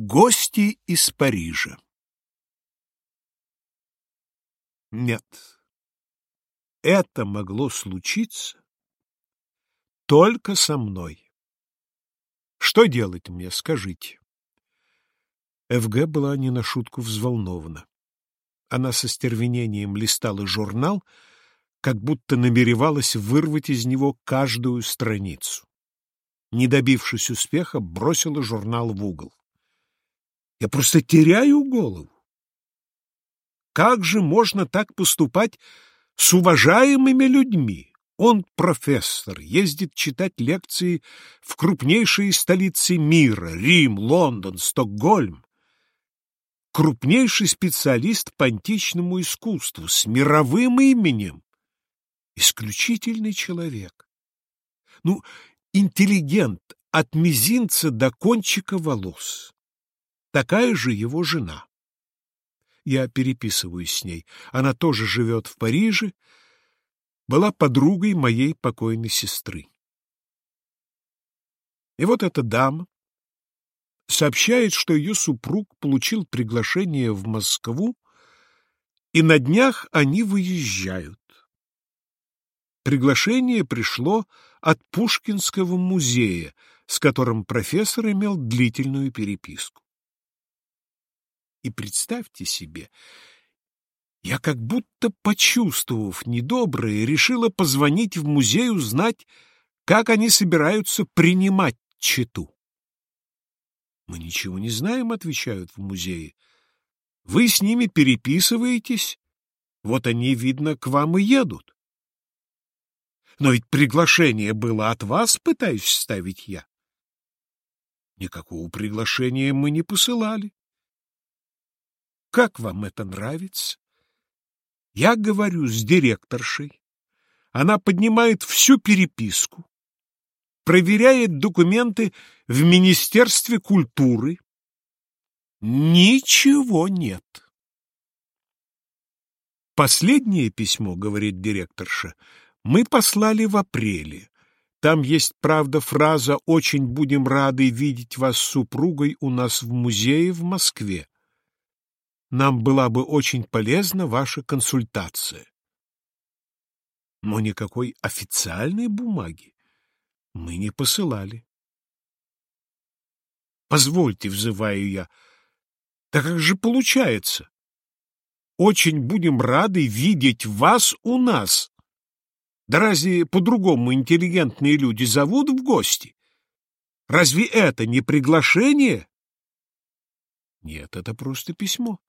Гости из Парижа Нет, это могло случиться только со мной. Что делать мне, скажите? ФГ была не на шутку взволнована. Она со стервенением листала журнал, как будто намеревалась вырвать из него каждую страницу. Не добившись успеха, бросила журнал в угол. Я просто теряю голову. Как же можно так поступать с уважаемыми людьми? Он профессор, ездит читать лекции в крупнейшие столицы мира — Рим, Лондон, Стокгольм. Крупнейший специалист по античному искусству с мировым именем. Исключительный человек. Ну, интеллигент от мизинца до кончика волос такая же его жена. Я переписываюсь с ней. Она тоже живет в Париже, была подругой моей покойной сестры. И вот эта дама сообщает, что ее супруг получил приглашение в Москву, и на днях они выезжают. Приглашение пришло от Пушкинского музея, с которым профессор имел длительную переписку. И представьте себе, я как будто, почувствовав недоброе, решила позвонить в музей узнать, как они собираются принимать читу. «Мы ничего не знаем», — отвечают в музее. «Вы с ними переписываетесь, вот они, видно, к вам и едут». «Но ведь приглашение было от вас, пытаюсь ставить я». «Никакого приглашения мы не посылали. Как вам это нравится? Я говорю с директоршей. Она поднимает всю переписку, проверяет документы в Министерстве культуры. Ничего нет. Последнее письмо, говорит директорша, мы послали в апреле. Там есть, правда, фраза «Очень будем рады видеть вас с супругой у нас в музее в Москве». Нам была бы очень полезна ваша консультация. Но никакой официальной бумаги мы не посылали. Позвольте, взываю я, так как же получается? Очень будем рады видеть вас у нас. Да разве по-другому интеллигентные люди зовут в гости? Разве это не приглашение? Нет, это просто письмо.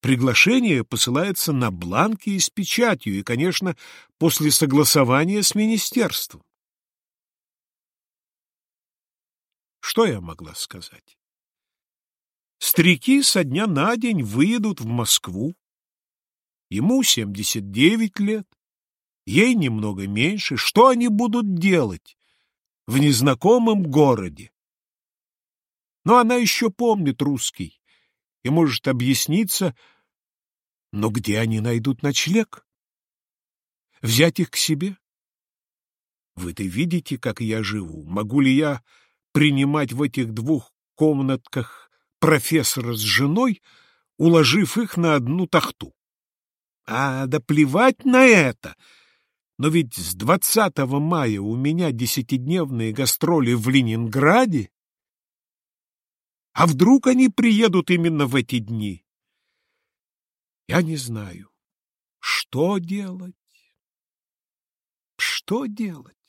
Приглашение посылается на бланке и с печатью, и, конечно, после согласования с министерством. Что я могла сказать? Старики со дня на день выедут в Москву. Ему 79 лет, ей немного меньше. Что они будут делать в незнакомом городе? Но она еще помнит русский и может объясниться, но где они найдут ночлег? Взять их к себе? Вы-то видите, как я живу. Могу ли я принимать в этих двух комнатках профессора с женой, уложив их на одну тахту? А, да плевать на это! Но ведь с 20 мая у меня десятидневные гастроли в Ленинграде, а вдруг они приедут именно в эти дни? Я не знаю, что делать. Что делать?